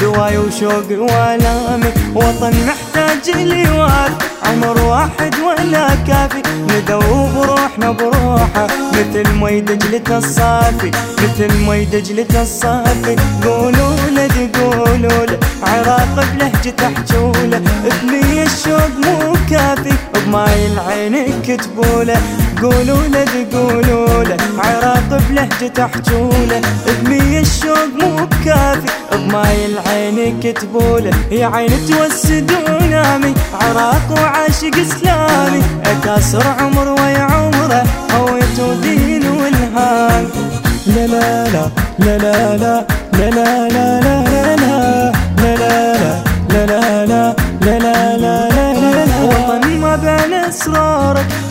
دواي وشوق والامي وطن محتاج لي عمر واحد ولا كافي. ندوب روحنا بروحه مثل مي دجلة الصافي. مثل مي دجلة الصافي. قولوا له قولوا له عراق بلهجة حجوله بني الشوق مو كافي بماي العين كتبوله. قولوا له قولوا له عراق بلهجة حجوله بمي العين كتبوله يا عين توسدوا نامي عراق وعاشق إسلامي. اكاسر عمر ويا عمره هويت دين والهام لا لا لا لا لا لا لا لا لا.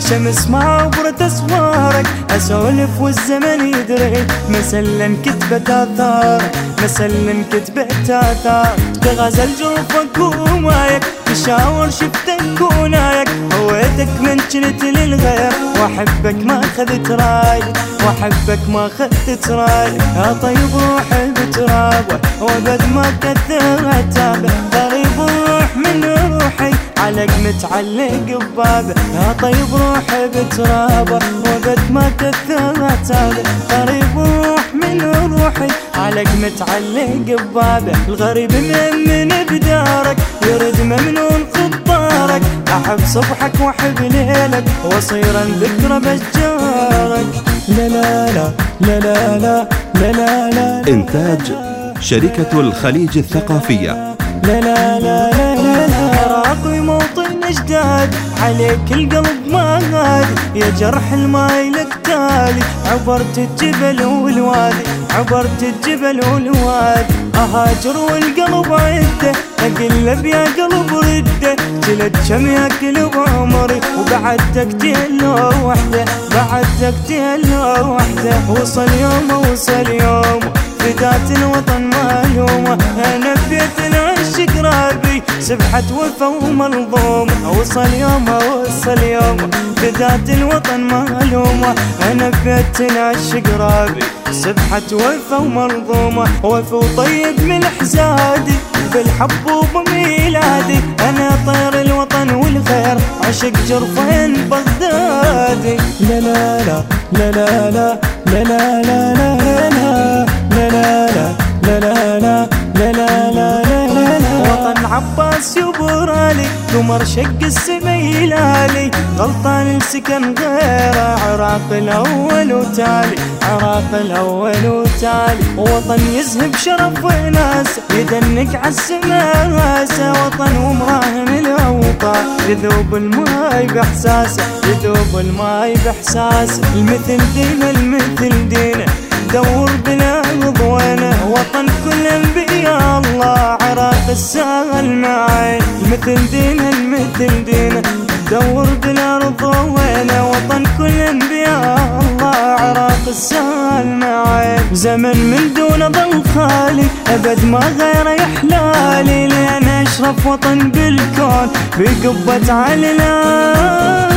الشمس مع عبرة أسوارك. أسولف والزمن يدري. مسلا كتبت آثار. مسلا كتبت آثار. تغزل جروفك ومايك تشاور شفتك ونايك هويتك من كنت للغير. وأحبك ما خذت راي. وأحبك ما خذت راي. يا طيب روحي بترابه وأبد ما كثر عتابه غريب الروح منه علق متعلق ببابه يا طيب روحي بترابه وابد ما كثر عتابه غريب روح من روحي علق متعلق ببابه الغريب من من بدارك يرد ممنون خطارك أحب صبحك وأحب ليلك وصيرا ذكرى بشجارك لا لا لا لا لا لا لا لا لا. إنتاج شركة الخليج الثقافية. لا لا لا. موطن اجداد عليك القلب ما غادي يا جرح الماي لك تالي عبرت الجبل والوادي عبرت الجبل والوادي. أهاجر والقلب عدة اقلب يا قلب ردة. جلد كم يا قلب عمري وبعدك تهلا وحدة. بعدك تهلا وحدة وصل يوم وصل يوم. فدات الوطن معلومة أنا بيت العشق رابي سبحة وفا وملظومة وصل يوم وصل يوم. فدات الوطن معلومة أنا بيت العشق رابي سبحة وفا وملظومة وفا وطيب من حزادي. بالحب وبميلادي أنا طير الوطن والخير. عشق جرفين بغدادي. لا لا لا لا لا لا لا لا لا لا لا. شق السميل علي غلطان السكن غيره عراق الأول وتالي عراق الأول وتالي. وطن يذهب شرف وناس يدنك عالسماسه وطن ومراهن الأوطان يذوب الماي باحساسه يذوب الماي باحساسه المثل دين المثل دينه دور بلا وينه وطن كل أنبياء الله عراق السهل معي مثل دينه المثل دينه دور بالارض وينه وطن كل أنبياء الله عراق السهل معي زمن من دون ظل خالي أبد ما غيره يحلالي. لأن أشرف وطن بالكون بقبة علنا la